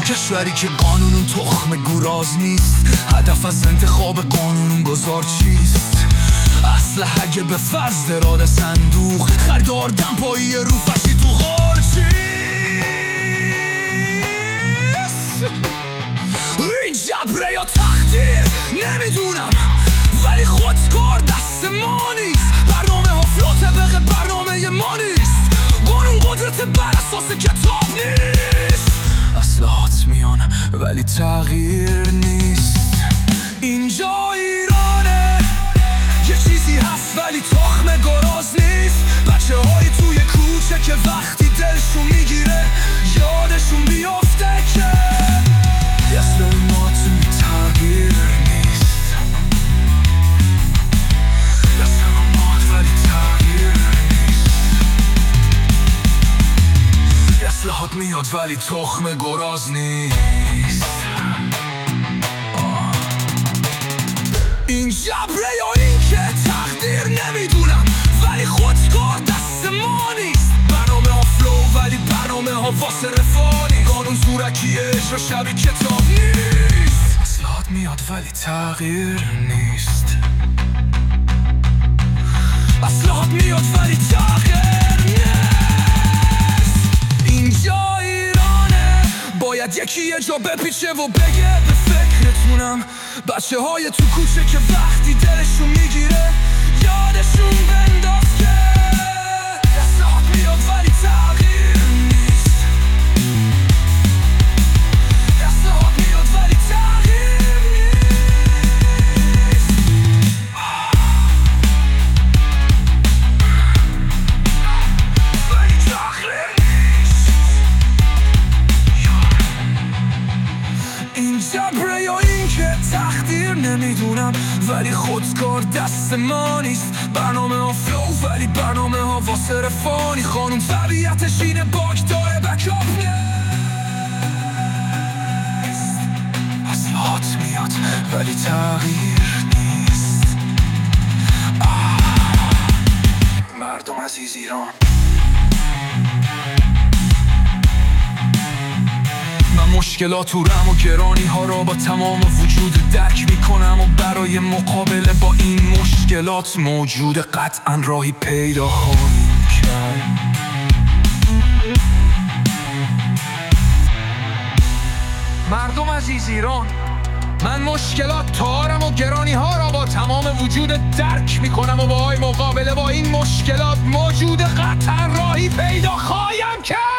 کشوری که قانون تخم گوراز نیست. هدف از انتخاب قانون گذار چیست؟ اصل اگه به فرض دراد صندوق. خردار دمپایی رو فشی تو غار چیست؟ این جبره یا تقدیر نمی‌دونم. ولی خودکار دست ما نیست. برنامه ها فلوت بقه برنامه ولی تغییر نیست. اینجا ایرانه. یه چیزی هست ولی تخم گراز نیست. بچه های توی کوچه که وقتی دلشون می‌گیره اصلاحات میاد ولی تخم گراز نیست. این جبره یا این که تقدیر نمی‌دونم ولی خودکار دست ما نیست برنامه ها فلو ولی برنامه ها واسه رفانی قانون زورکی اجرا شبی کتاب نیست اصلاحات میاد ولی تغییر نیست اصلاحات میاد ولی تغییر یکی یه جا بپیچه و بگه به فکرتونم بچه های تو کوچه که وقتی دلشون می‌گیره یادشون جبره یا این که تقدیر نمی‌دونم ولی خودکار دست ما نیست. برنامه ها فلو ولی برنامه ها واسه رفانی. خانوم طبیعتش اینه باک داره بکاپ نیست. اصلاحات میاد ولی تغییر نیست. آه. مردم عزیز ایران. مشکلات و رم و گرانی ها را با تمام وجود درک می‌کنم و برای مقابله با این مشکلات موجود قطعا راهی پیدا خواهیم کرد. مردم عزیز ایران من مشکلات تارم و گرانی ها را با تمام وجود درک می‌کنم و با مقابله با این مشکلات موجود قطعا راهی پیدا خواهیم کرد.